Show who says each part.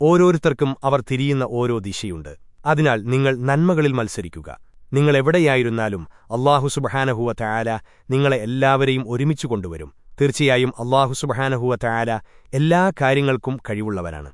Speaker 1: ഓരോരുത്തർക്കും അവർ തിരിയുന്ന ഓരോ ദിശയുണ്ട്. അതിനാൽ നിങ്ങൾ നന്മകളിൽ മത്സരിക്കുക. നിങ്ങളെവിടെയായിരുന്നാലും അള്ളാഹു സുബഹാനഹുവ തയാല നിങ്ങളെ എല്ലാവരെയും ഒരുമിച്ചു കൊണ്ടുവരും. തീർച്ചയായും അള്ളാഹു സുബഹാനഹുവ തയാല എല്ലാ കാര്യങ്ങൾക്കും കഴിവുള്ളവനാണ്.